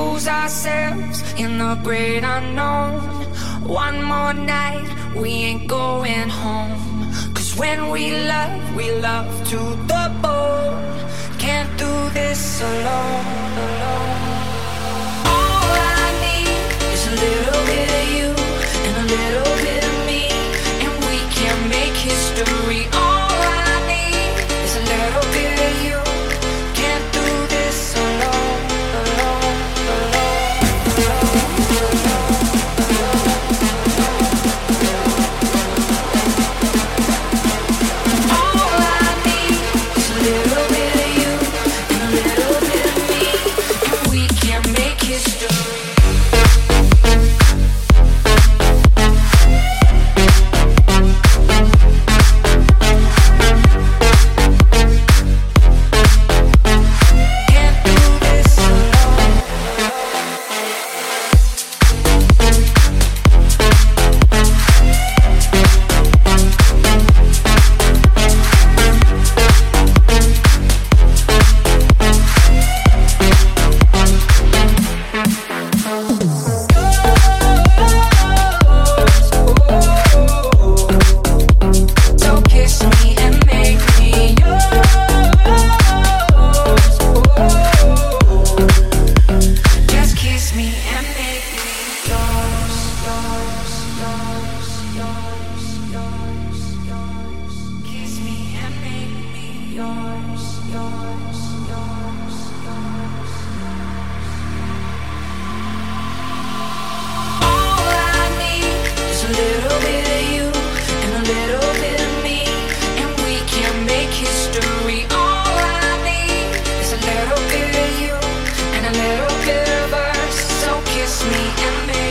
lose ourselves in the great unknown. One more night, we ain't going home. Cause when we love, we love to the bone. Can't do this alone. little bit of you. kiss me and make